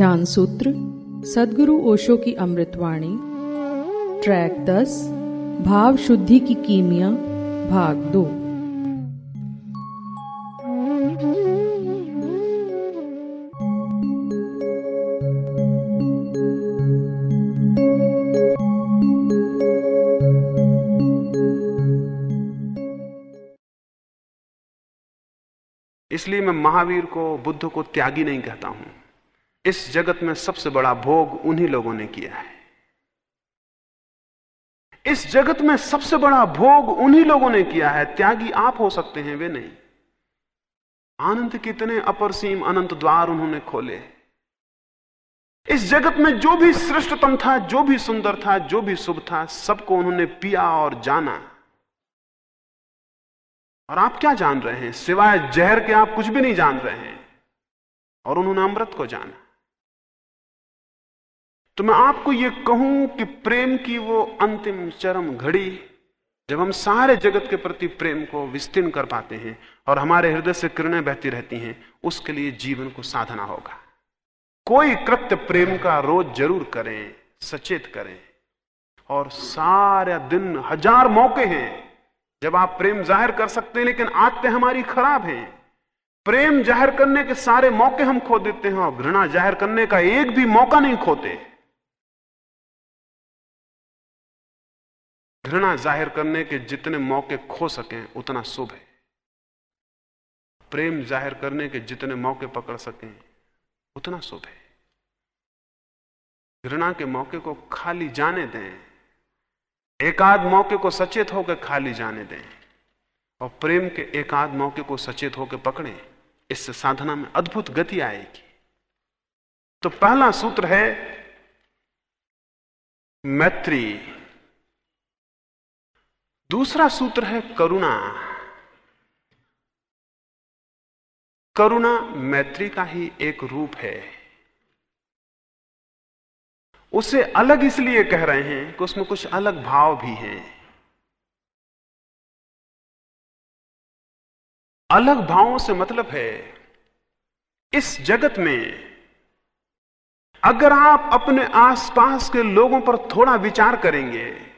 ध्यान सूत्र, सदगुरु ओशो की अमृतवाणी, ट्रैक दस, भाव शुद्धि की कीमिया, भाग दो। इसलिए मैं महावीर को, बुद्ध को त्यागी नहीं कहता हूँ। इस जगत में सबसे बड़ा भोग उन्हीं लोगों ने किया है। इस जगत में सबसे बड़ा भोग उन्हीं लोगों ने किया है, त्यागी आप हो सकते हैं, वे नहीं। आनंद कितने अपरसीम अनंत द्वार उन्होंने खोले। इस जगत में जो भी श्रेष्ठतम था, जो भी सुंदर था, जो भी शुभ था, सबको उन्होंने पिया और जाना। और आप क्या जान रहे हैं? सिवाय जहर के आप कुछ भी नहीं जान रहे हैं। और उन्होंने अमृत को जाना। तो मैं आपको यह कहूँ कि प्रेम की वो अंतिम चरम घड़ी जब हम सारे जगत के प्रति प्रेम को विस्तीर्ण कर पाते हैं और हमारे हृदय से किरणें बहती रहती हैं, उसके लिए जीवन को साधना होगा। कोई कृत्य प्रेम का रोज ज़रूर करें, सचेत करें। और सारे दिन हज़ार मौके हैं, जब आप प्रेम ज़ाहिर कर सकते हैं, लेकिन आदतें हमारी खराब हैं। प्रेम ज़ाहिर करने के सारे मौके हम खो देते हैं और घृणा ज़ाहिर करने का एक भी मौका नहीं खोते। घृणा ज़ाहिर करने के जितने मौके खो सकें, उतना शुभ है। प्रेम ज़ाहिर करने के जितने मौके पकड़ सकें, उतना शुभ है। घृणा के मौके को खाली जाने दें, एकाध मौके को सचेत होकर खाली जाने दें, और प्रेम के एकाध मौके को सचेत होकर पकड़ें, इससे साधना में अद्भुत गति आएगी। तो पहला सूत्र है, मैत्री। दूसरा सूत्र है करुणा। करुणा मैत्री का ही एक रूप है। उसे अलग इसलिए कह रहे हैं कि उसमें कुछ अलग भाव भी हैं। अलग भावों से मतलब है, इस जगत में अगर आप अपने आसपास के लोगों पर थोड़ा विचार करेंगे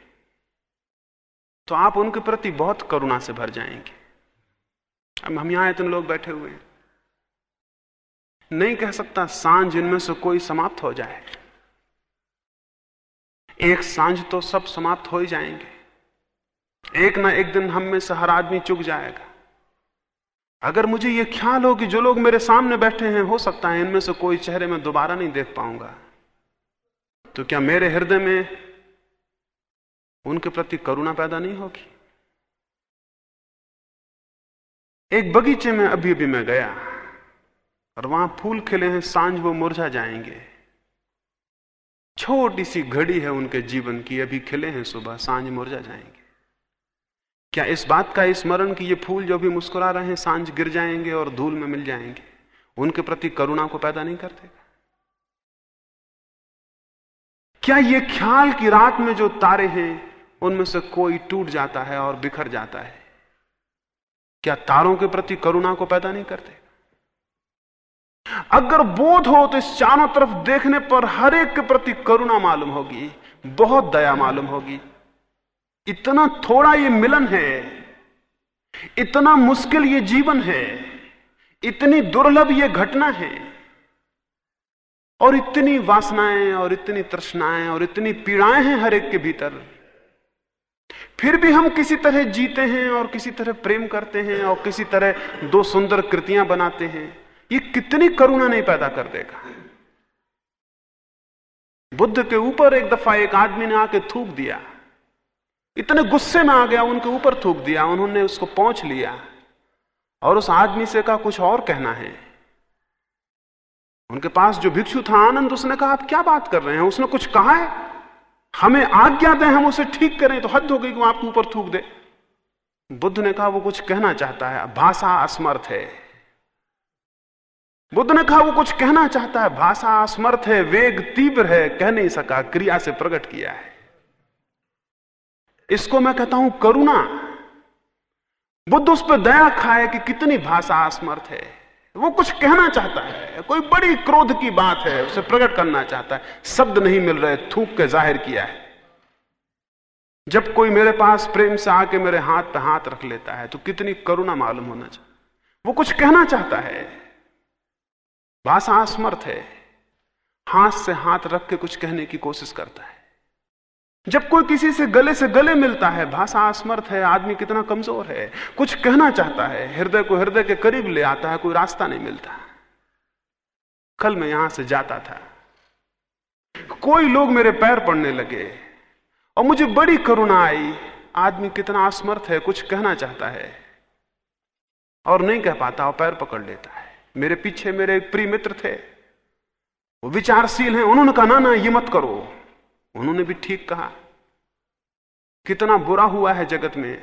तो आप उनके प्रति बहुत करुणा से भर जाएँगे। अब हम यहाँ इतने लोग बैठे हुए हैं। नहीं कह सकता साँझ इनमें से कोई समाप्त हो जाए। एक साँझ तो सब समाप्त हो ही जाएँगे। एक ना एक दिन हम में से हर आदमी चुक जाएगा। अगर मुझे यह ख्याल हो कि जो लोग मेरे सामने बैठे हैं, हो सकता है इनमें से कोई चेहरे में दोबारा नहीं देख पाऊँगा। तो क्या मेरे हृदय में उनके प्रति करुणा पैदा नहीं होगी। एक बगीचे में अभी अभी मैं गया, और वहाँ फूल खिले हैं, साँझ वो मुरझा जाएँगे। छोटी सी घड़ी है उनके जीवन की, अभी खिले हैं सुबह, साँझ मुरझा जाएँगे। क्या इस बात का स्मरण कि ये फूल जो भी मुस्कुरा रहे हैं, साँझ गिर जाएँगे और धूल में मिल जाएँगे, उनके प्रति करुणा को पैदा नहीं करते? क्या ये ख्याल की रात में जो तारे हैं उनमें से कोई टूट जाता है और बिखर जाता है। क्या तारों के प्रति करुणा को पैदा नहीं करते? अगर बोध हो तो इस चारों तरफ़ देखने पर हर एक के प्रति करुणा मालूम होगी, बहुत दया मालूम होगी। इतना थोड़ा ये मिलन है, इतना मुश्किल ये जीवन है, इतनी दुर्लभ ये घटना है, और इतनी वासनाएँ और इतनी तृष्णाएँ और इतनी पीड़ाएँ हैं हर एक के भीतर। फिर भी हम किसी तरह जीते हैं और किसी तरह प्रेम करते हैं और किसी तरह दो सुंदर कृतियाँ बनाते हैं, ये कितनी करुणा नहीं पैदा कर देगा। बुद्ध के ऊपर एक दफ़ा एक आदमी ने आके थूक दिया। इतने गुस्से में आ गया, उनके ऊपर थूक दिया, उन्होंने उसको पहुँच लिया और उस आदमी से कहा, कुछ और कहना है? उनके पास जो भिक्षु था, आनंद, उसने कहा, आप क्या बात कर रहे हैं? उसने कुछ कहा है? हमें आज्ञा दें, हम उसे ठीक करें तो हद हो गई कि वो आपके ऊपर थूक दे। बुद्ध ने कहा, वो कुछ कहना चाहता है। भाषा असमर्थ है। बुद्ध ने कहा, वो कुछ कहना चाहता है। भाषा असमर्थ है, वेग तीव्र है, कह नहीं सका, क्रिया से प्रकट किया है। इसको मैं कहता हूँ, करुणा। बुद्ध उस पर दया खाए कि कितनी भाषा असमर्थ है। वो कुछ कहना चाहता है। कोई बड़ी क्रोध की बात है, उसे प्रकट करना चाहता है। शब्द नहीं मिल रहे, थूक के ज़ाहिर किया है। जब कोई मेरे पास प्रेम से आके मेरे हाथ पे हाथ रख लेता है तो कितनी करुणा मालूम होना चाहिए। वो कुछ कहना चाहता है। भाषा असमर्थ है। हाथ से हाथ रख के कुछ कहने की कोशिश करता है। जब कोई किसी से गले से गले मिलता है, भाषा असमर्थ है, आदमी कितना कमज़ोर है, कुछ कहना चाहता है, हृदय को हृदय के करीब ले आता है, कोई रास्ता नहीं मिलता। कल मैं यहाँ से जाता था। कोई लोग मेरे पैर पड़ने लगे और मुझे बड़ी करुणा आई। आदमी कितना असमर्थ है, कुछ कहना चाहता है और नहीं कह पाता और पैर पकड़ लेता है। मेरे पीछे मेरे एक प्रिय मित्र थे। वो विचारशील हैं, उन्होंने कहा, ना ना, ये मत करो। उन्होंने भी ठीक कहा। कितना बुरा हुआ है जगत में।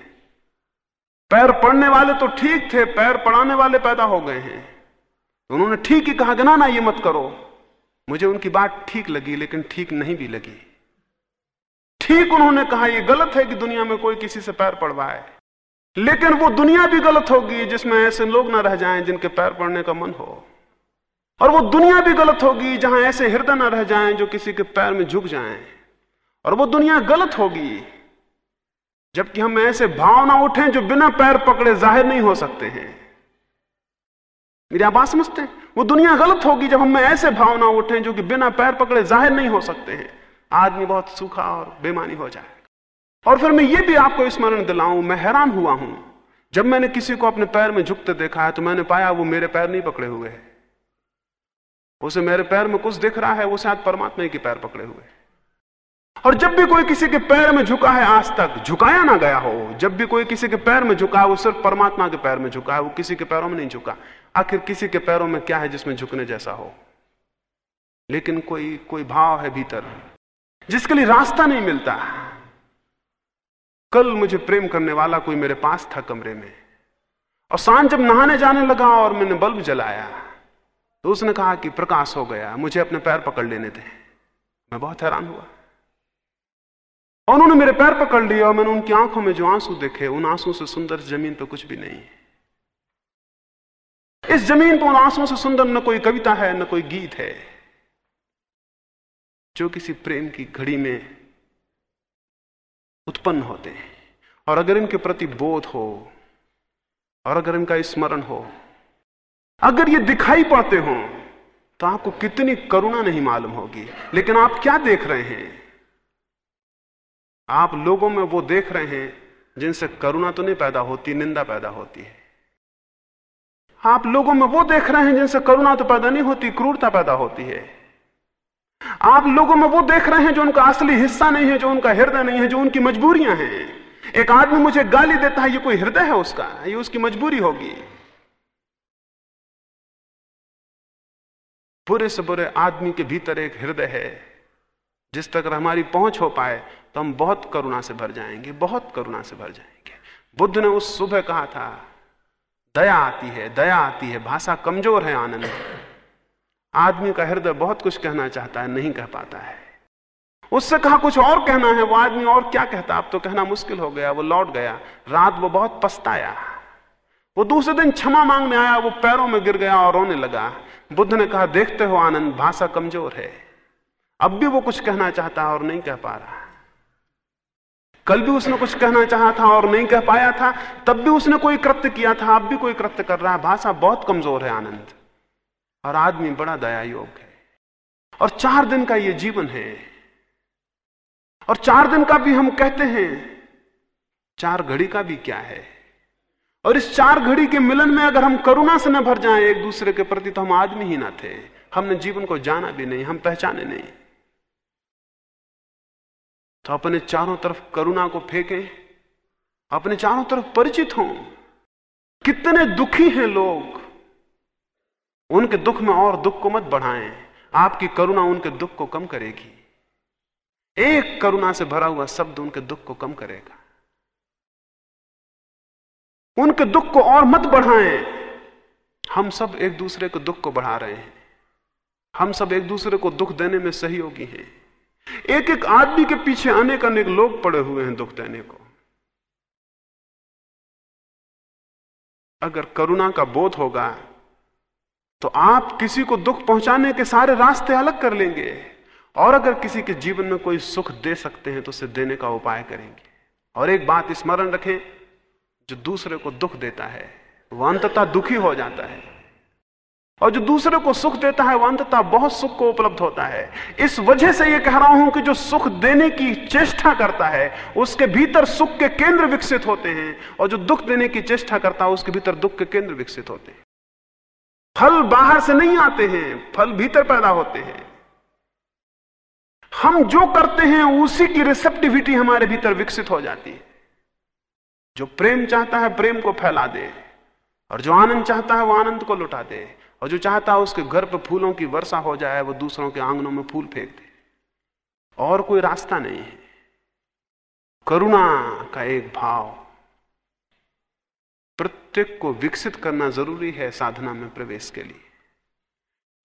पैर पड़ने वाले तो ठीक थे, पैर पड़ाने वाले पैदा हो गए हैं। उन्होंने ठीक ही कहा कि ना ना, ये मत करो। मुझे उनकी बात ठीक लगी, लेकिन ठीक नहीं भी लगी। ठीक उन्होंने कहा यह गलत है कि दुनिया में कोई किसी से पैर पड़वाए। लेकिन वो दुनिया भी गलत होगी, जिसमें ऐसे लोग ना रह जाएँ जिनके पैर पड़ने का मन हो। और वो दुनिया भी गलत होगी, जहाँ ऐसे हृदय ना रह जाएँ जो किसी के पैर में झुक जाएँ। और वो दुनिया गलत होगी। जबकि हम ऐसे भाव ना उठें जो बिना पैर पकड़े ज़ाहिर नहीं हो सकते हैं। मेरी आप बात समझते हैं? वो दुनिया गलत होगी जब हम ऐसे भाव ना उठें जो कि बिना पैर पकड़े ज़ाहिर नहीं हो सकते हैं। आदमी बहुत सूखा और बेमानी हो जाए और फिर मैं ये भी आपको स्मरण दिलाऊं, मैं हैरान हुआ हूँ। जब मैंने किसी को अपने पैर में झुकते देखा है तो मैंने पाया वो मेरे पैर नहीं पकड़े हुए है। उसे मेरे पैर में कुछ दिख रहा है, वो शायद परमात्मा के पैर पकड़े हुए और जब भी कोई किसी के पैर में झुका है आज तक, झुकाया ना गया हो, जब भी कोई किसी के पैर में झुका है, वो सिर्फ़ परमात्मा के पैर में झुका है, वो किसी के पैरों में नहीं झुका। आखिर किसी के पैरों में क्या है जिसमें झुकने जैसा हो? लेकिन कोई कोई भाव है भीतर, जिसके लिए रास्ता नहीं मिलता। कल मुझे प्रेम करने वाला कोई मेरे पास था कमरे में, और साँझ जब नहाने जाने लगा और मैंने बल्ब जलाया तो उसने कहा कि प्रकाश हो गया, मुझे अपने पैर पकड़ लेने थे मैं बहुत हैरान हुआ। और उन्होंने मेरे पैर पकड़ लिया और मैंने उनकी आँखों में जो आँसू देखे, उन आँसू से सुंदर ज़मीन पर कुछ भी नहीं है। इस ज़मीन पर उन आंसुओं से सुंदर न कोई कविता है, न कोई गीत है, जो किसी प्रेम की घड़ी में उत्पन्न होते हैं। और अगर इनके प्रति बोध हो, और अगर इनका स्मरण हो, अगर ये दिखाई पड़ते हो तो आपको कितनी करुणा नहीं मालूम होगी। लेकिन आप क्या देख रहे हैं? आप लोगों में वो देख रहे हैं, जिनसे करुणा तो नहीं पैदा होती, निंदा पैदा होती है। आप लोगों में वो देख रहे हैं, जिनसे करुणा तो पैदा नहीं होती, क्रूरता पैदा होती है। आप लोगों में वो देख रहे हैं, जो उनका असली हिस्सा नहीं है, जो उनका हृदय नहीं है, जो उनकी मजबूरियाँ हैं। एक आदमी मुझे गाली देता है, ये कोई हृदय है उसका? ये उसकी मजबूरी होगी। बुरे से बुरे आदमी के भीतर एक हृदय है। जिस तक हमारी पहुँच हो पाए तो हम बहुत करुणा से भर जाएँगे, बहुत करुणा से भर जाएँगे। बुद्ध ने उस सुबह कहा था, दया आती है, दया आती है, भाषा कमज़ोर है आनंद आदमी का हृदय बहुत कुछ कहना चाहता है, नहीं कह पाता है। उससे कहा, कुछ और कहना है, वो आदमी और क्या कहता? अब तो कहना मुश्किल हो गया, वो लौट गया। रात वो बहुत पछताया। वो दूसरे दिन क्षमा मांगने आया, वो पैरों में गिर गया और रोने लगा। बुद्ध ने कहा, देखते हो आनंद, भाषा कमज़ोर है। अब भी वो कुछ कहना चाहता है और नहीं कह पा रहा। कल भी उसने कुछ कहना चाहा था और नहीं कह पाया था, तब भी उसने कोई कृत्य किया था, अब भी कोई कृत्य कर रहा है। भाषा बहुत कमज़ोर है आनंद। और आदमी बड़ा दया योग है। और चार दिन का ये जीवन है। और चार दिन का भी हम कहते हैं, चार घड़ी का भी क्या है? और इस चार घड़ी के मिलन में अगर हम करुणा से न भर जाएँ एक दूसरे के प्रति तो हम आदमी ही ना थे। हमने जीवन को जाना भी नहीं, हम पहचाने नहीं। तो अपने चारों तरफ़ करुणा को फेंके, अपने चारों तरफ़ परिचित हों। कितने दुखी हैं लोग। उनके दुख में और दुख को मत बढ़ाएँ। आपकी करुणा उनके दुख को कम करेगी। एक करुणा से भरा हुआ शब्द उनके दुख को कम करेगा। उनके दुख को और मत बढ़ाएँ। हम सब एक दूसरे के दुख को बढ़ा रहे हैं। हम सब एक दूसरे को दुख देने में सहयोगी हैं। एक एक आदमी के पीछे अनेक अनेक लोग पड़े हुए हैं दुख देने को। अगर करुणा का बोध होगा तो आप किसी को दुख पहुँचाने के सारे रास्ते अलग कर लेंगे। और अगर किसी के जीवन में कोई सुख दे सकते हैं तो उसे देने का उपाय करेंगे। और एक बात स्मरण रखें, जो दूसरे को दुख देता है वह अंततः दुखी हो जाता है। और जो दूसरे को सुख देता है वह अंततः बहुत सुख को उपलब्ध होता है। इस वजह से यह कह रहा हूँ कि जो सुख देने की चेष्टा करता है, उसके भीतर सुख के केंद्र विकसित होते हैं, और जो दुख देने की चेष्टा करता है, उसके भीतर दुख के केंद्र विकसित होते हैं। फल बाहर से नहीं आते हैं, फल भीतर पैदा होते हैं। हम जो करते हैं, उसी की रिसेप्टिविटी हमारे भीतर विकसित हो जाती है। जो प्रेम चाहता है, प्रेम को फैला दे, और जो आनंद चाहता है, वो आनंद को लुटा दे। और जो चाहता है उसके घर पर फूलों की वर्षा हो जाए, वो दूसरों के आंगनों में फूल फेंक दे। और कोई रास्ता नहीं है। करुणा का एक भाव। प्रत्येक को विकसित करना ज़रूरी है साधना में प्रवेश के लिए।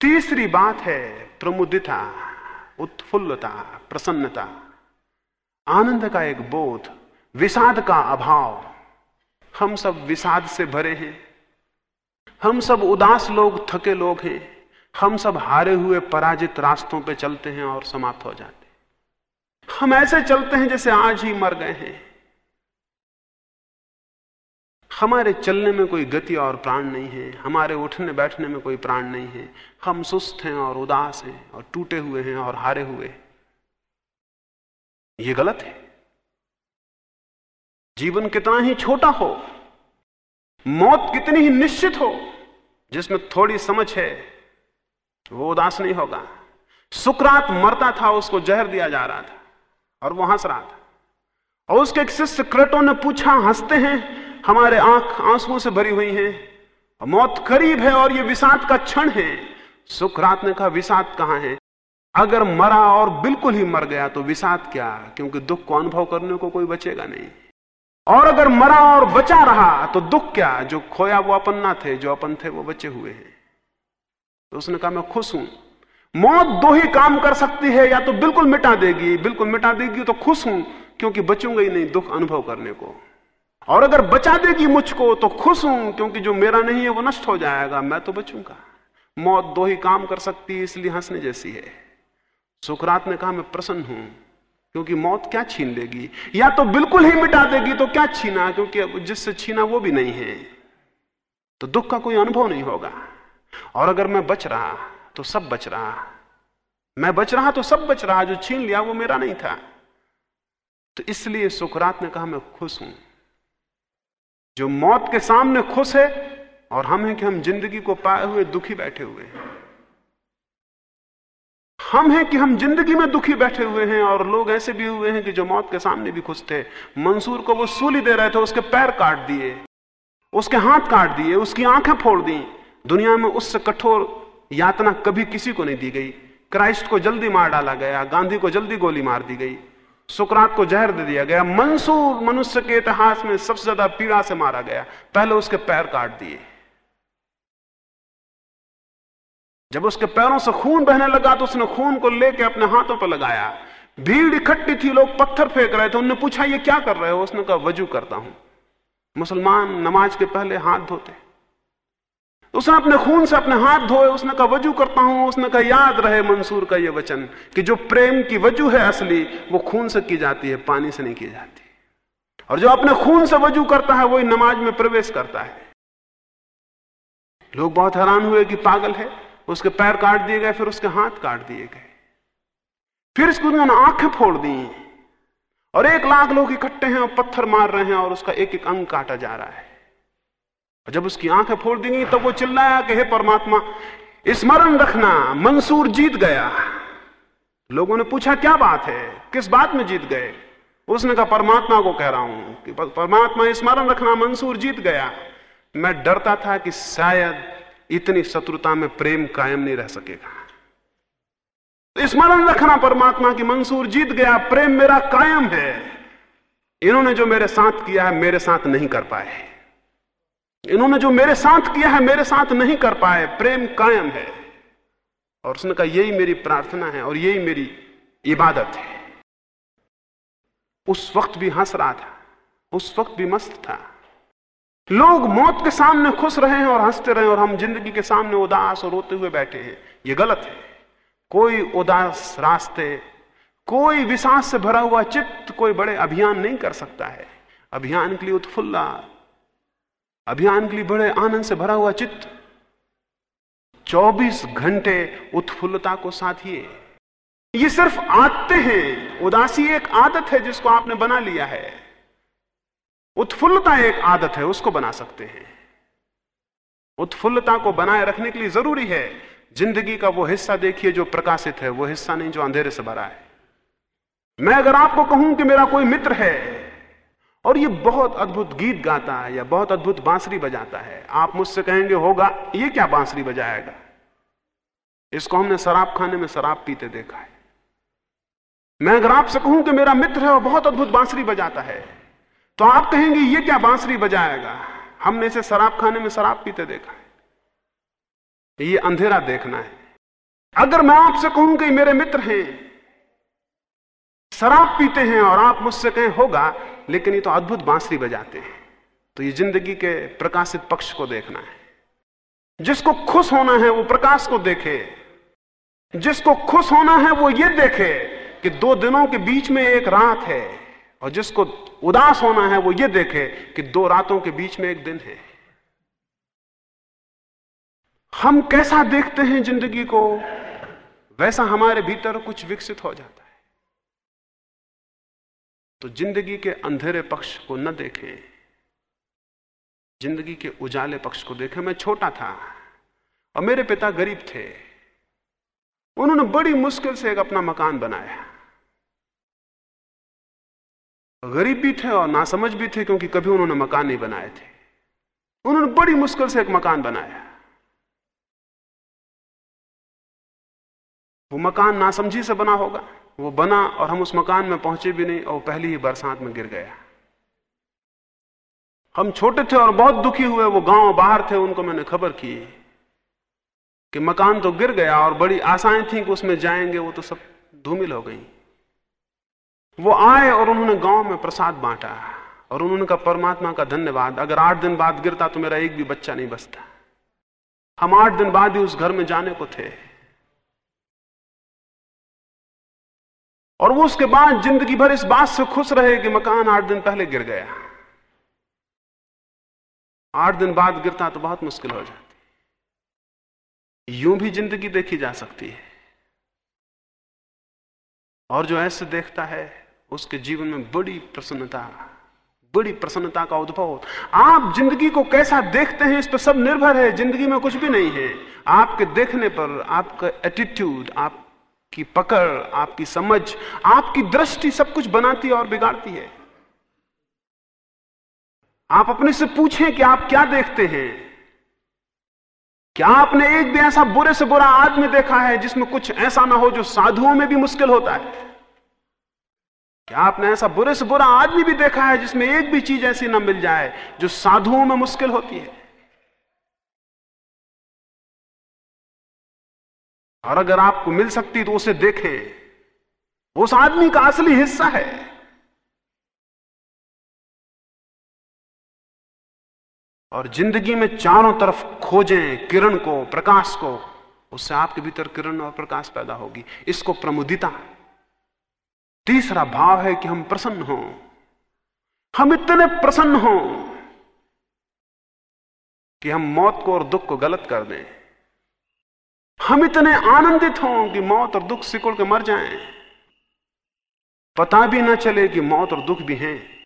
तीसरी बात है प्रमुदिता, उत्फुल्लता, प्रसन्नता। आनंद का एक बोध, विषाद का अभाव। हम सब विषाद से भरे हैं। हम सब उदास लोग, थके लोग हैं। हम सब हारे हुए, पराजित रास्तों पे चलते हैं और समाप्त हो जाते हैं। हम ऐसे चलते हैं जैसे आज ही मर गए हैं। हमारे चलने में कोई गति और प्राण नहीं है। हमारे उठने बैठने में कोई प्राण नहीं है। हम सुस्त हैं और उदास हैं और टूटे हुए हैं और हारे हुए ये गलत है। जीवन कितना ही छोटा हो, मौत कितनी ही निश्चित हो जिसमें थोड़ी समझ है, वो उदास नहीं होगा। सुकरात मरता था, उसको जहर दिया जा रहा था और वो हंस रहा था। और उसके एक शिष्य क्रेटो ने पूछा, हँसते हैं? हमारे आँख आंसुओं से भरी हुई है मौत करीब है और ये विषाद का क्षण है। सुखरात ने कहा, विषाद कहाँ है? अगर मरा और बिल्कुल ही मर गया तो विषाद क्या? क्योंकि दुख को अनुभव करने को कोई बचेगा नहीं। और अगर मरा और बचा रहा तो दुख क्या? जो खोया वो अपन ना थे, जो अपन थे वो बचे हुए हैं। तो उसने कहा, मैं खुश हूँ। मौत दो ही काम कर सकती है, या तो बिल्कुल मिटा देगी। बिल्कुल मिटा देगी तो खुश हूँ, क्योंकि बचूँगा ही नहीं दुख अनुभव करने को। और अगर बचा देगी मुझको तो खुश हूँ, क्योंकि जो मेरा नहीं है, वो नष्ट हो जाएगा। मैं तो बचूँगा। मौत दो ही काम कर सकती है, इसलिए हंसने जैसी है। सुखरात ने कहा, मैं प्रसन्न हूँ। क्योंकि मौत क्या छीन लेगी? या तो बिल्कुल ही मिटा देगी तो क्या छीना? क्योंकि जिससे छीना वो भी नहीं है। तो दुख का कोई अनुभव नहीं होगा। और अगर मैं बच रहा तो सब बच रहा। मैं बच रहा तो सब बच रहा। जो छीन लिया, वो मेरा नहीं था। तो इसलिए सुखरात ने कहा, मैं खुश हूँ। जो मौत के सामने खुश है, और हम हैं कि हम ज़िंदगी को पाए हुए दुखी बैठे हुए हैं। हम हैं कि हम ज़िंदगी में दुखी बैठे हुए हैं और लोग ऐसे भी हुए हैं कि जो मौत के सामने भी खुश थे। मंसूर को वो सूली दे रहे थे, उसके पैर काट दिए, उसके हाथ काट दिए, उसकी आँखें फोड़ दी। दुनिया में उससे कठोर यातना कभी किसी को नहीं दी गई। क्राइस्ट को जल्दी मार डाला गया, गांधी को जल्दी गोली मार दी गई, सुकरात को जहर दे दिया गया। मंसूर मनुष्य के इतिहास में सबसे ज़्यादा पीड़ा से मारा गया। पहले उसके पैर काट दिए। जब उसके पैरों से खून बहने लगा तो उसने खून को लेकर अपने हाथों पर लगाया। भीड़ इकट्ठी थी, लोग पत्थर फेंक रहे थे। उनने पूछा, ये क्या कर रहे हो? उसने कहा, वज़ू करता हूँ। मुसलमान नमाज़ के पहले हाथ धोते उसने अपने खून से अपने हाथ धोए। उसने कहा, वज़ू करता हूँ। उसने कहा, याद रहे मंसूर का यह वचन कि जो प्रेम की वज़ू है असली, वो खून से की जाती है, पानी से नहीं की जाती। और जो अपने खून से वज़ू करता है, वही नमाज़ में प्रवेश करता है। लोग बहुत हैरान हुए कि पागल है। उसके पैर काट दिए गए, फिर उसके हाथ काट दिए गए। फिर इसको उन्होंने आँखें फोड़ दी। और एक लाख लोग इकट्ठे हैं और पत्थर मार रहे हैं और उसका एक एक अंग काटा जा रहा है। और जब उसकी आँखें फोड़ दी गई, तब वो चिल्लाया कि, हे परमात्मा, स्मरण रखना, मंसूर जीत गया। लोगों ने पूछा, क्या बात है? किस बात में जीत गए? उसने कहा, परमात्मा को कह रहा हूँ कि, परमात्मा, स्मरण रखना, मंसूर जीत गया। मैं डरता था कि शायद इतनी शत्रुता में प्रेम कायम नहीं रह सकेगा। स्मरण रखना परमात्मा की मंसूर जीत गया, प्रेम मेरा कायम है। इन्होंने जो मेरे साथ किया है, मेरे साथ नहीं कर पाए। इन्होंने जो मेरे साथ किया है, मेरे साथ नहीं कर पाए, प्रेम कायम है। और उसने कहा, यही मेरी प्रार्थना है और यही मेरी इबादत है। उस वक्त भी हंस रहा था, उस वक्त भी मस्त था। लोग मौत के सामने खुश रहे हैं और हँसते रहे और हम ज़िंदगी के सामने उदास और रोते हुए बैठे हैं। ये गलत है। कोई उदास रास्ते, कोई विश्वास से भरा हुआ चित्त कोई बड़े अभियान नहीं कर सकता है। अभियान के लिए उत्फुल्ला, अभियान के लिए बड़े आनंद से भरा हुआ चित्त 24 घंटे उत्फुल्लता को साथिए। ये सिर्फ़ आते हैं। उदासी एक आदत है जिसको आपने बना लिया है। उत्फुल्लता एक आदत है, उसको बना सकते हैं। उत्फुल्लता को बनाए रखने के लिए ज़रूरी है, ज़िंदगी का वो हिस्सा देखिए जो प्रकाशित है, वो हिस्सा नहीं जो अंधेरे से भरा है। मैं अगर आपको कहूँ कि मेरा कोई मित्र है, और ये बहुत अद्भुत गीत गाता है, या बहुत अद्भुत बांसुरी बजाता है, आप मुझसे कहेंगे, होगा, ये क्या बांसुरी बजाएगा? इसको हमने शराब खाने में शराब पीते देखा है। मैं अगर आपसे कहूँ कि मेरा मित्र है और बहुत अद्भुत बांसुरी बजाता है तो आप कहेंगे, ये क्या बांसुरी बजाएगा? हमने इसे शराब खाने में शराब पीते देखा है। ये अंधेरा देखना है। अगर मैं आपसे कहूँ कि मेरे मित्र हैं, शराब पीते हैं और आप मुझसे कहें, होगा, लेकिन ये तो अद्भुत बांसुरी बजाते हैं तो ये ज़िंदगी के प्रकाशित पक्ष को देखना है। जिसको खुश होना है, वो प्रकाश को देखे। जिसको खुश होना है, वो ये देखे कि दो दिनों के बीच में एक रात है। और जिसको उदास होना है, वो ये देखे कि दो रातों के बीच में एक दिन है। हम कैसा देखते हैं ज़िंदगी को, वैसा हमारे भीतर कुछ विकसित हो जाता है। तो ज़िंदगी के अंधेरे पक्ष को न देखें। ज़िंदगी के उजाले पक्ष को देखें। मैं छोटा था और मेरे पिता गरीब थे। उन्होंने बड़ी मुश्किल से एक अपना मकान बनाया। गरीब भी थे और नासमझ भी थे क्योंकि कभी उन्होंने मकान नहीं बनाए थे। उन्होंने बड़ी मुश्किल से एक मकान बनाया। वो मकान नासमझी से बना होगा। वो बना और हम उस मकान में पहुँचे भी नहीं और पहली ही बरसात में गिर गया। हम छोटे थे और बहुत दुखी हुए, वो गाँव बाहर थे, उनको मैंने खबर की कि मकान तो गिर गया और बड़ी आशाएँ थी कि उसमें जाएँगे, वो तो सब धूमिल हो गई। वो आए और उन्होंने गाँव में प्रसाद बांटा और उन्होंने कहा, परमात्मा का धन्यवाद। अगर आठ दिन बाद गिरता तो मेरा एक भी बच्चा नहीं बचता। हम आठ दिन बाद ही उस घर में जाने को थे। और वो उसके बाद ज़िंदगी भर इस बात से खुश रहे कि मकान आठ दिन पहले गिर गया। आठ दिन बाद गिरता तो बहुत मुश्किल हो जाती। यूँ भी ज़िंदगी देखी जा सकती है। और जो ऐसे देखता है उसके जीवन में बड़ी प्रसन्नता बड़ी प्रसन्नता का उद्भव होता आप ज़िंदगी को कैसा देखते हैं इस पर सब निर्भर है, ज़िंदगी में कुछ भी नहीं है। आपके देखने पर आपका एटीट्यूड आपकी पकड़, आपकी समझ, आपकी दृष्टि सब कुछ बनाती और बिगाड़ती है। आप अपने से पूछें कि आप क्या देखते हैं। क्या आपने एक भी ऐसा बुरे से बुरा आदमी देखा है जिसमें कुछ ऐसा ना हो जो साधुओं में भी मुश्किल होता है? क्या आपने ऐसा बुरे से बुरा आदमी भी देखा है जिसमें एक भी चीज़ ऐसी ना मिल जाए जो साधुओं में मुश्किल होती है? और अगर आपको मिल सकती तो उसे देखें। उस आदमी का असली हिस्सा है। और ज़िंदगी में चारों तरफ़ खोजें, किरण को, प्रकाश को, उससे आपके भीतर किरण और प्रकाश पैदा होगी। इसको प्रमुदिता तीसरा भाव है कि हम प्रसन्न हों। हम इतने प्रसन्न हों कि हम मौत को और दुख को गलत कर दें। हम इतने आनंदित हों कि मौत और दुख सिकुड़ के मर जाएँ। पता भी ना चले कि मौत और दुख भी हैं।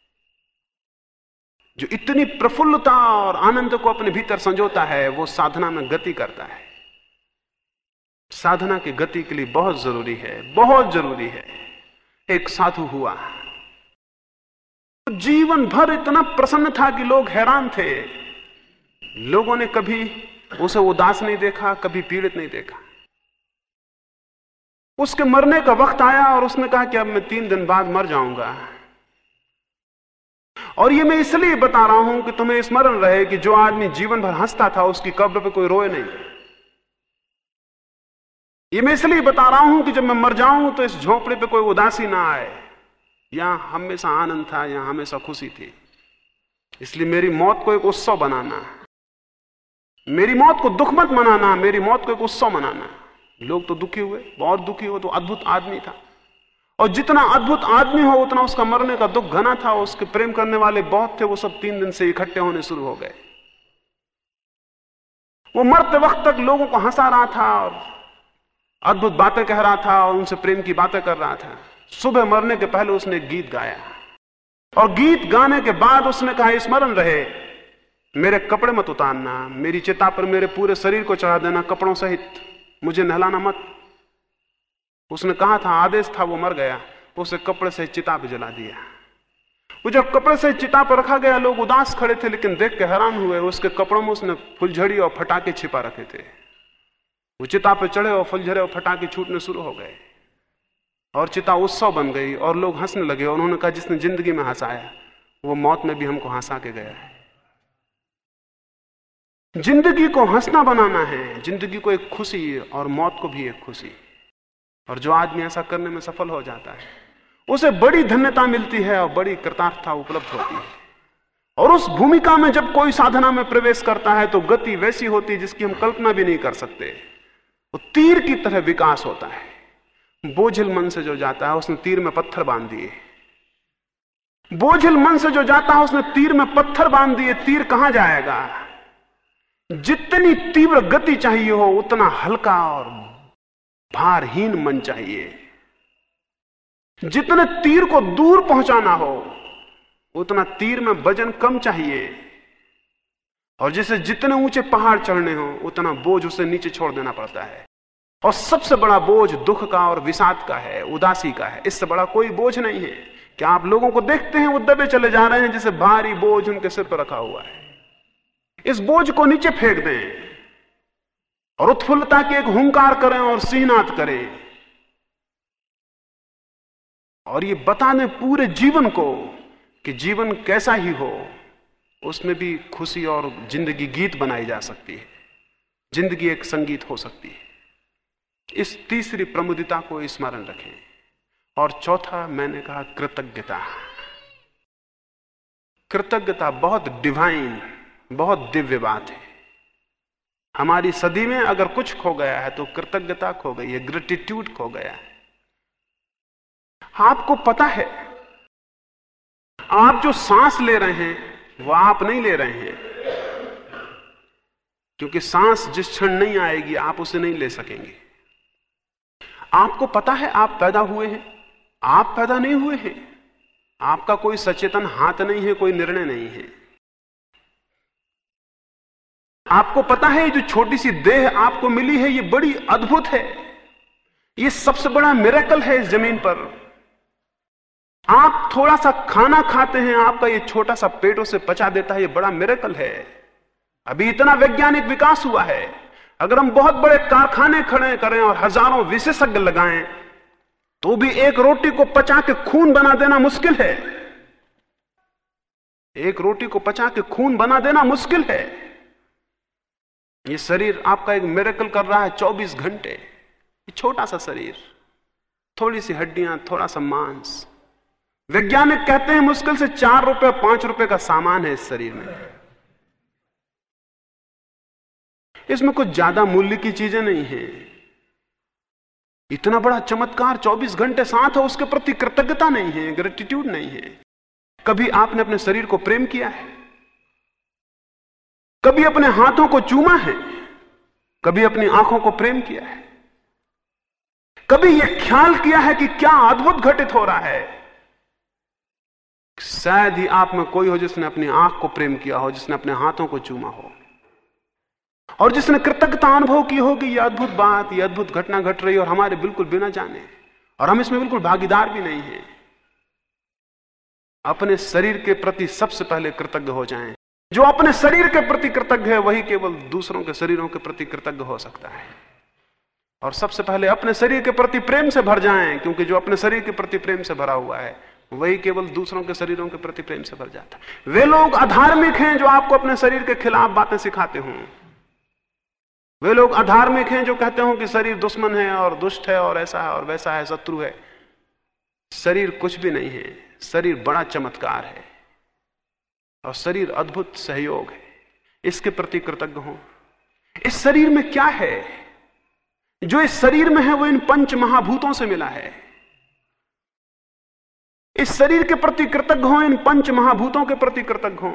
जो इतनी प्रफुल्लता और आनंद को अपने भीतर संजोता है, वो साधना में गति करता है। साधना की गति के लिए बहुत ज़रूरी है, बहुत ज़रूरी है। एक साधु हुआ। जीवन भर इतना प्रसन्न था कि लोग हैरान थे। लोगों ने कभी उसे उदास नहीं देखा, कभी पीड़ित नहीं देखा। उसके मरने का वक्त आया और उसने कहा कि अब मैं तीन दिन बाद मर जाऊँगा। और ये मैं इसलिए बता रहा हूँ कि तुम्हें स्मरण रहे कि जो आदमी जीवन भर हंसता था, उसकी कब्र पे कोई रोए नहीं। ये मैं इसलिए बता रहा हूँ कि जब मैं मर जाऊँ तो इस झोपड़े पे कोई उदासी ना आए। यहाँ हमेशा आनंद था, यहाँ हमेशा खुशी थी। इसलिए मेरी मौत को एक उत्सव बनाना मेरी मौत को दुख मत मनाना, मेरी मौत को एक उत्सव मनाना लोग तो दुखी हुए, बहुत दुखी हुए तो अद्भुत आदमी था। और जितना अद्भुत आदमी हो, उतना उसका मरने का दुख घना था, उसके प्रेम करने वाले बहुत थे, वो सब तीन दिन से इकट्ठे होने शुरू हो गए। वो मरते वक्त तक लोगों को हंसा रहा था और अद्भुत बातें कह रहा था और उनसे प्रेम की बातें कर रहा था। सुबह मरने के पहले उसने गीत गाया। और गीत गाने के बाद उसने कहा, स्मरण रहे, मेरे कपड़े मत उतारना, मेरी चिता पर मेरे पूरे शरीर को चढ़ा देना, कपड़ों सहित मुझे नहलाना मत। उसने कहा था, आदेश था, वो मर गया, उसे कपड़े से चिता पर जला दिया। वो जब कपड़े से चिता पर रखा गया, लोग उदास खड़े थे, लेकिन देख के हैरान हुए, उसके कपड़ों में उसने फुलझड़ी और फटाके छिपा रखे थे। वो चिता पे चढ़े और फुलझड़े और फटाके छूटने शुरू हो गए। और चिता उत्सव बन गई और लोग हंसने लगे और उन्होंने कहा, जिसने ज़िंदगी में हंसाया, वो मौत में भी हमको हंसा के गया है। ज़िंदगी को हंसना बनाना है। ज़िंदगी को एक खुशी और मौत को भी एक खुशी। और जो आदमी ऐसा करने में सफल हो जाता है, उसे बड़ी धन्यता मिलती है और बड़ी कृतार्थता उपलब्ध होती है। और उस भूमिका में जब कोई साधना में प्रवेश करता है तो गति वैसी होती है जिसकी हम कल्पना भी नहीं कर सकते। तो तीर की तरह विकास होता है। बोझिल मन से जो जाता है, उसने तीर में पत्थर बाँध दिए। बोझिल मन से जो जाता है, उसने तीर में पत्थर बाँध दिए। तीर कहाँ जाएगा? जितनी तीव्र गति चाहिए हो, उतना हल्का और भारहीन मन चाहिए। जितने तीर को दूर पहुंचाना हो, उतना तीर में वज़न कम चाहिए। और जिसे जितने ऊँचे पहाड़ चढ़ने हो, उतना बोझ उसे नीचे छोड़ देना पड़ता है। और सबसे बड़ा बोझ दुख का और विषाद का है, उदासी का है। इससे बड़ा कोई बोझ नहीं है। क्या आप लोगों को देखते हैं, वो दबे चले जा रहे हैं, जैसे भारी बोझ उनके सिर पर रखा हुआ है। इस बोझ को नीचे फेंक दें और उत्फुल्लता के एक हुंकार करें और सिहनाथ करें। और ये बता दें पूरे जीवन को कि जीवन कैसा ही हो उसमें भी खुशी और ज़िंदगी गीत बनाई जा सकती है। ज़िंदगी एक संगीत हो सकती है। इस तीसरी प्रमुदिता को स्मरण रखें। और चौथा, मैंने कहा, कृतज्ञता। कृतज्ञता बहुत डिवाइन बहुत दिव्य बात है। हमारी सदी में अगर कुछ खो गया है तो कृतज्ञता खो गई है ग्रेटिट्यूड खो गया है। आपको पता है, आप जो सांस ले रहे हैं वो आप नहीं ले रहे हैं। क्योंकि सांस जिस क्षण नहीं आएगी, आप उसे नहीं ले सकेंगे। आपको पता है आप पैदा हुए हैं? आप पैदा नहीं हुए हैं। आपका कोई सचेतन हाथ नहीं है, कोई निर्णय नहीं है। आपको पता है जो छोटी सी देह आपको मिली है, ये बड़ी अद्भुत है। ये सबसे बड़ा मेरेकल है इस ज़मीन पर। आप थोड़ा सा खाना खाते हैं, आपका ये छोटा सा पेटों से पचा देता है, ये बड़ा मेरेकल है। अभी इतना वैज्ञानिक विकास हुआ है। अगर हम बहुत बड़े कारखाने खड़े करें और हज़ारों विशेषज्ञ लगाएँ तो भी एक रोटी को पचा के खून बना देना मुश्किल है। एक रोटी को पचा के खून बना देना मुश्किल है। ये शरीर आपका एक मेरेकल कर रहा है 24 घंटे। छोटा सा शरीर। थोड़ी सी हड्डियाँ, थोड़ा सा मांस वैज्ञानिक कहते हैं मुश्किल से चार रुपए, पाँच रुपए का सामान है इस शरीर में। इसमें कुछ ज़्यादा मूल्य की चीज़ें नहीं है। इतना बड़ा चमत्कार 24 घंटे साथ है उसके प्रति कृतज्ञता नहीं है ग्रेटिट्यूड नहीं है। कभी आपने अपने शरीर को प्रेम किया है? कभी अपने हाथों को चूमा है? कभी अपनी आँखों को प्रेम किया है? कभी यह ख्याल किया है कि क्या अद्भुत घटित हो रहा है? शायद ही आप में कोई हो जिसने अपनी आँख को प्रेम किया हो, जिसने अपने हाथों को चूमा हो। और जिसने कृतज्ञता अनुभव की होगी यह अद्भुत बात यह अद्भुत घटना घट रही और हमारे बिल्कुल बिना जाने, और हम इसमें बिल्कुल भागीदार भी नहीं है। अपने शरीर के प्रति सबसे पहले कृतज्ञ हो जाएँ। जो अपने शरीर के प्रति कृतज्ञ है, वही केवल दूसरों के शरीरों के प्रति कृतज्ञ हो सकता है। और सबसे पहले अपने शरीर के प्रति प्रेम से भर जाएँ, क्योंकि जो अपने शरीर के प्रति प्रेम से भरा हुआ है वही केवल दूसरों के शरीरों के प्रति प्रेम से भर जाता है। वे लोग अधार्मिक हैं जो आपको अपने शरीर के खिलाफ बातें सिखाते हों। वे लोग अधार्मिक हैं जो कहते हो कि शरीर दुश्मन है और दुष्ट है और ऐसा है और वैसा है, शत्रु है। शरीर कुछ भी नहीं है। शरीर बड़ा चमत्कार है और शरीर अद्भुत सहयोग है। इसके प्रति कृतज्ञ हो। इस शरीर में क्या है? जो इस शरीर में है, वो इन पंच महाभूतों से मिला है। इस शरीर के प्रति कृतज्ञ हो, इन पंच महाभूतों के प्रति कृतज्ञ हो।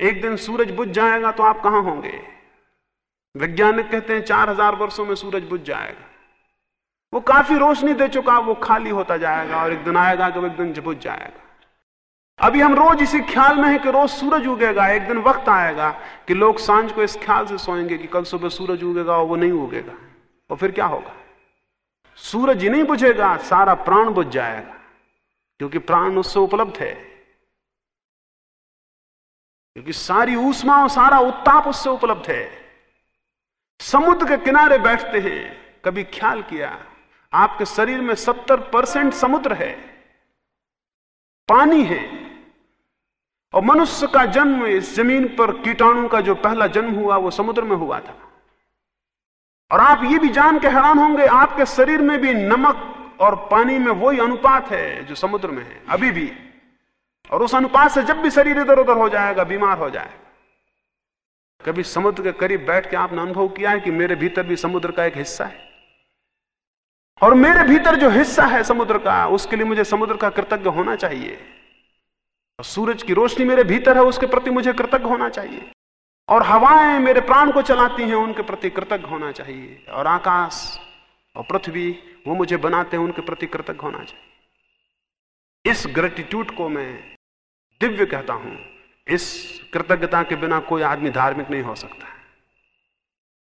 एक दिन सूरज बुझ जाएगा तो आप कहाँ होंगे? वैज्ञानिक कहते हैं चार हज़ार वर्षों में सूरज बुझ जाएगा। वो काफ़ी रोशनी दे चुका, वो खाली होता जाएगा और एक दिन आएगा कि एक दिन बुझ जाएगा। अभी हम रोज इसी ख्याल में है कि रोज सूरज उगेगा, एक दिन वक्त आएगा कि लोग साँझ को इस ख्याल से सोएँगे कि कल सुबह सूरज उगेगा और वो नहीं उगेगा। और फिर क्या होगा? सूरज ही नहीं बुझेगा, सारा प्राण बुझ जाएगा। क्योंकि प्राण उससे उपलब्ध है। क्योंकि सारी ऊष्मा और सारा उत्ताप उससे उपलब्ध है। समुद्र के किनारे बैठते हैं, कभी ख्याल किया, आपके शरीर में सत्तर परसेंट समुद्र है। पानी है। और मनुष्य का जन्म इस ज़मीन पर कीटाणु का जो पहला जन्म हुआ, वो समुद्र में हुआ था। और आप ये भी जान के हैरान होंगे, आपके शरीर में भी नमक और पानी में वही अनुपात है जो समुद्र में है, अभी भी। और उस अनुपात से जब भी शरीर इधर उधर हो जाएगा, बीमार हो जाएगा कभी समुद्र के करीब बैठ के आपने अनुभव किया है कि मेरे भीतर भी समुद्र का एक हिस्सा है? और मेरे भीतर जो हिस्सा है समुद्र का, उसके लिए मुझे समुद्र का कृतज्ञ होना चाहिए। और सूरज की रोशनी मेरे भीतर है, उसके प्रति मुझे कृतज्ञ होना चाहिए। और हवाएँ मेरे प्राण को चलाती हैं, उनके प्रति कृतज्ञ होना चाहिए। और आकाश और पृथ्वी वो मुझे बनाते हैं, उनके प्रति कृतज्ञ होना चाहिए। इस ग्रेटिट्यूड को मैं दिव्य कहता हूँ। इस कृतज्ञता के बिना कोई आदमी धार्मिक नहीं हो सकता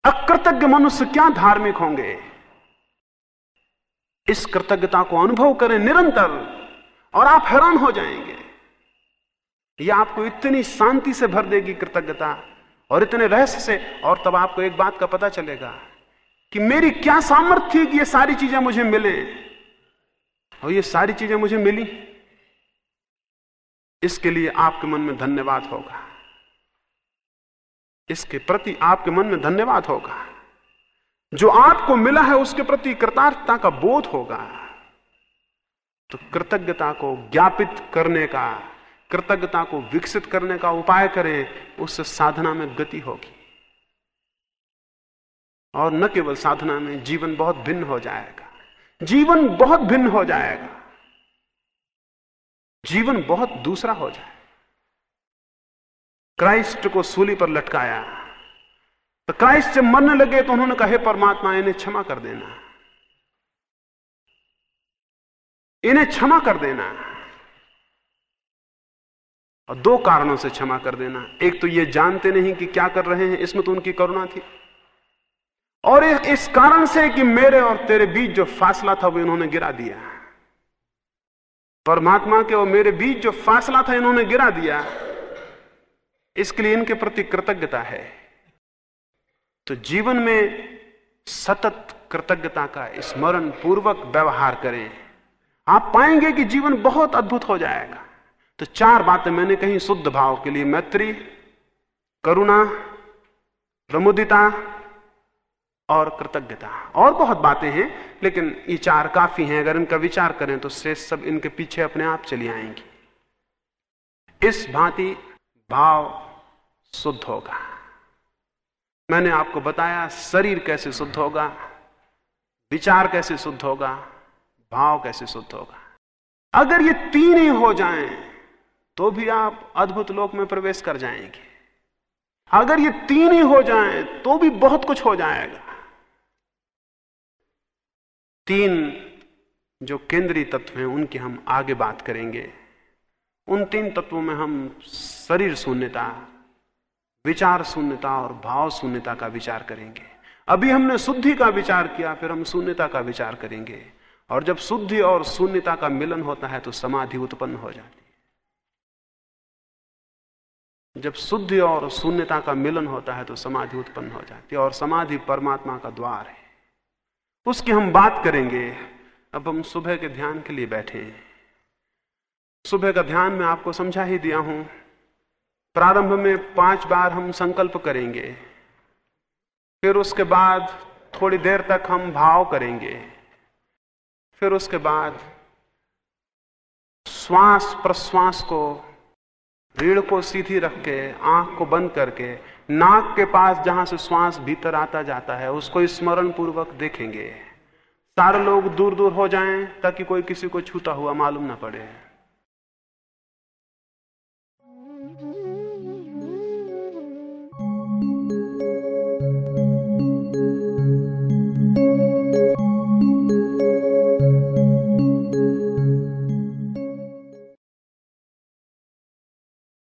अकृतज्ञ मनुष्य क्या धार्मिक होंगे? इस कृतज्ञता को अनुभव करें निरंतर, और आप हैरान हो जाएँगे यह आपको इतनी शांति से भर देगी कृतज्ञता, और इतने रहस्य से, और तब आपको एक बात का पता चलेगा कि मेरी क्या सामर्थ्य थी कि ये सारी चीज़ें मुझे मिले? और ये सारी चीज़ें मुझे मिली? इसके लिए आपके मन में धन्यवाद होगा। इसके प्रति आपके मन में धन्यवाद होगा। जो आपको मिला है उसके प्रति कृतार्थता का बोध होगा। तो कृतज्ञता को ज्ञापित करने का, कृतज्ञता को विकसित करने का उपाय करें, उससे साधना में गति होगी। और न केवल साधना में, जीवन बहुत भिन्न हो जाएगा। जीवन बहुत भिन्न हो जाएगा। जीवन बहुत दूसरा हो जाए। क्राइस्ट को सूली पर लटकाया। तो क्राइस्ट जब मरने लगे तो उन्होंने कहे, परमात्मा, इन्हें क्षमा कर देना। इन्हें क्षमा कर देना। और दो कारणों से क्षमा कर देना। एक तो ये जानते नहीं कि क्या कर रहे हैं, इसमें तो उनकी करुणा थी। और इस कारण से कि मेरे और तेरे बीच जो फासला था वो इन्होंने गिरा दिया। परमात्मा के और मेरे बीच जो फासला था इन्होंने गिरा दिया। इसके लिए इनके प्रति कृतज्ञता है। तो जीवन में सतत कृतज्ञता का स्मरण पूर्वक व्यवहार करें। आप पाएँगे कि जीवन बहुत अद्भुत हो जाएगा। तो चार बातें मैंने कही शुद्ध भाव के लिए मैत्री, करुणा, प्रमुदिता और कृतज्ञता। और बहुत बातें हैं, लेकिन ये चार काफ़ी हैं। अगर इनका विचार करें तो शेष सब इनके पीछे अपने आप चली आएँगी। इस भांति भाव शुद्ध होगा। मैंने आपको बताया, शरीर कैसे शुद्ध होगा, विचार कैसे शुद्ध होगा, भाव कैसे शुद्ध होगा। अगर ये तीन ही हो जाएँ तो भी आप अद्भुत लोक में प्रवेश कर जाएँगे। अगर ये तीन ही हो जाएँ तो भी बहुत कुछ हो जाएगा। तीन जो केंद्रीय तत्व हैं, उनकी हम आगे बात करेंगे। उन तीन तत्वों में हम शरीर शून्यता, विचार शून्यता और भाव शून्यता का विचार करेंगे। अभी हमने शुद्धि का विचार किया, फिर हम शून्यता का विचार करेंगे। और जब शुद्धि और शून्यता का मिलन होता है तो समाधि उत्पन्न हो जाती है। जब शुद्धि और शून्यता का मिलन होता है तो समाधि उत्पन्न हो जाती है और समाधि परमात्मा का द्वार है। उसकी हम बात करेंगे। अब हम सुबह के ध्यान के लिए बैठे। हैं सुबह का ध्यान मैं आपको समझा ही दिया हूँ। प्रारंभ में पाँच बार हम संकल्प करेंगे। फिर उसके बाद थोड़ी देर तक हम भाव करेंगे। फिर उसके बाद श्वास प्रश्वास को, रीढ़ को सीधी रख के, आँख को बंद करके नाक के पास जहाँ से श्वास भीतर आता जाता है, उसको स्मरण पूर्वक देखेंगे। सारे लोग दूर दूर हो जाएँ ताकि कोई किसी को छूता हुआ मालूम ना पड़े।